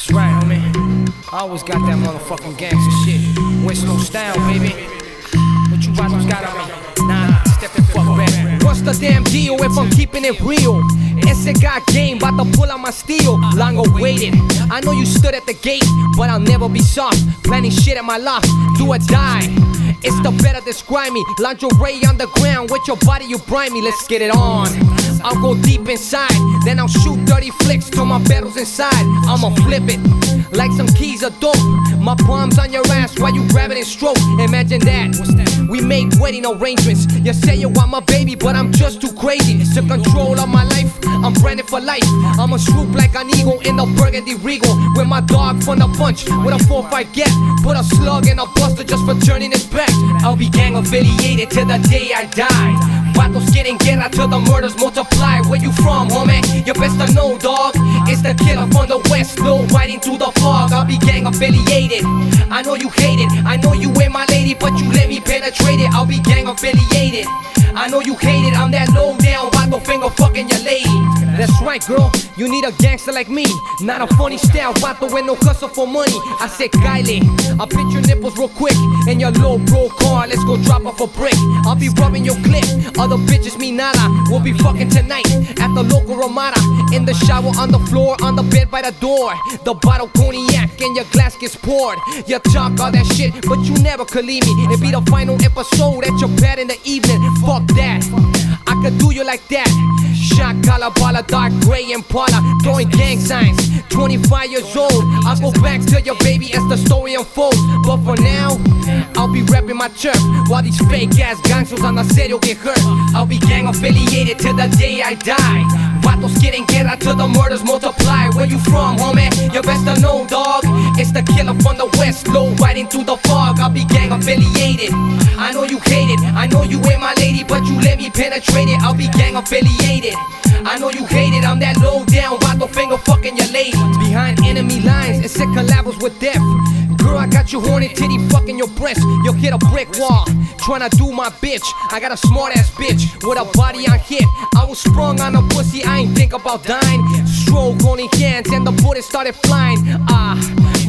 That's right, homie. I always got that motherfucking gangster shit. No style, baby. What you got on me? Nah, step the fuck back. What's the damn deal if I'm keeping it real? Ese got game, bout to pull out my steel. Long awaited. I know you stood at the gate, but I'll never be soft. Planning shit at my loft, do or die. It's the better describe me. Lingerie on the ground, with your body you brine me. Let's get it on. I'll go deep inside, then I'll shoot dirty flicks till my battle's inside. I'ma flip it like some keys of dope. My palms on your ass while you grab it and stroke. Imagine that. That? We make wedding arrangements. You say you want my baby, but I'm just too crazy to control of my life. I'm branded for life. I'm a swoop like an eagle in the burgundy regal. With my dog from the punch with a 4-5 get. Put a slug in a buster just for turning his back. I'll be gang affiliated till the day I die. Vatos quieren guerra till the murders multiply. Where you from, homie? You best to know, dog. It's the killer from the west, no riding through the I'll be gang affiliated. I know you hate it. I know you ain't my lady, but you let me penetrate it. I'll be gang affiliated. I know you hate it. I'm that low down, vato finger fucking your lady. That's right, girl. You need a gangster like me, not a funny style. Vato with no hustle for money. I said, Kylie, I'll pinch your nipples real quick and your low bro. Let's go drop off a brick. I'll be rubbing your clit. Other bitches me nada. We'll be fucking tonight at the local Ramada. In the shower, on the floor, on the bed by the door. The bottle cognac and your glass gets poured. You talk all that shit, but you never could leave me. It be the final episode at your bed in the evening. Fuck that. I could do you like that. Shot collar, baller, dark gray and Paula, throwing gang signs. 25 years old, I'll go back to your baby as the story unfolds. But for now, I'll be repping my turf while these fake ass gangsters on the serio get hurt. I'll be gang affiliated till the day I die. Vatos quieren guerra till the murders multiply. Where you from, homie? You best know, dog. It's the killer from the west, low riding through the fog. I'll be gang affiliated. I know you hate it. I know you ain't my lady, but you let me penetrate it. I'll be gang affiliated. I know you hate it. I'm that low down, vato finger fucking your lady. Behind enemy lines, it's sick collabs with death. Girl, I got you horny titty fucking your breast. You'll hit a brick wall. Tryna do my bitch. I got a smart ass bitch with a body on hit. I was sprung on a pussy, I ain't think about dying. Stroke only hands and the bullet started flying. Ah,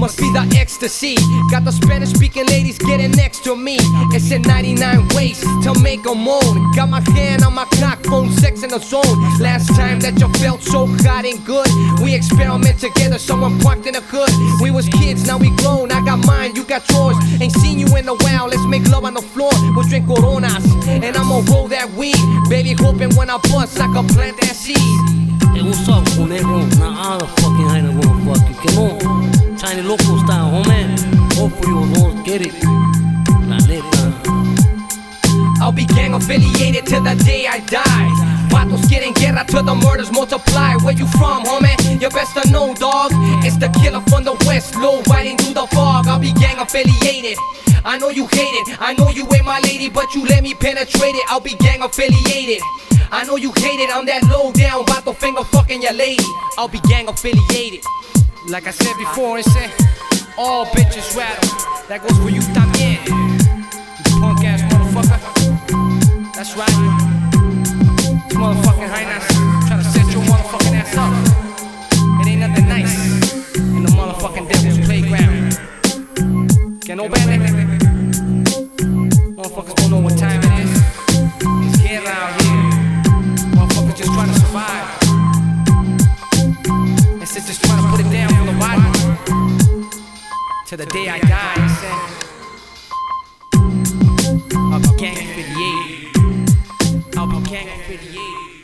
must be the ecstasy. Got the Spanish speaking ladies getting next to me. It's in 99 ways to make a moan. Got my hand on my cock, phone sex in the zone. Last time that you felt so hot and good, we experiment together. Someone parked in the hood. We was kids, now we grown. I got mine, you got yours. Ain't seen you in a while. Let's make love on the floor. We'll drink coronas, and I'ma roll that weed. Baby, hoping when I bust, I can plant that seed. Hey, what's up, conejo? Nah, I'm the fucking high motherfucker. Come on. Tiny local style, homie. Hopefully don't get it. I'll be gang affiliated till the day I die. Vatos quieren guerra till the murders multiply. Where you from, homie? You best to know, dog. It's the killer from the west, low riding through the fog. I'll be gang affiliated. I know you hate it. I know you ain't my lady, but you let me penetrate it. I'll be gang affiliated. I know you hate it. I'm that low down, vato finger fucking your lady. I'll be gang affiliated. Like I said before, it's a all bitches rattle. That goes for you también. Punk ass motherfucker. That's right. Motherfucking highness trying to set your motherfucking ass up. It ain't nothing nice in the motherfucking devil's playground. Que no vende. Till the day I die, I said. I'll be gang affiliated. I'll be gang affiliated.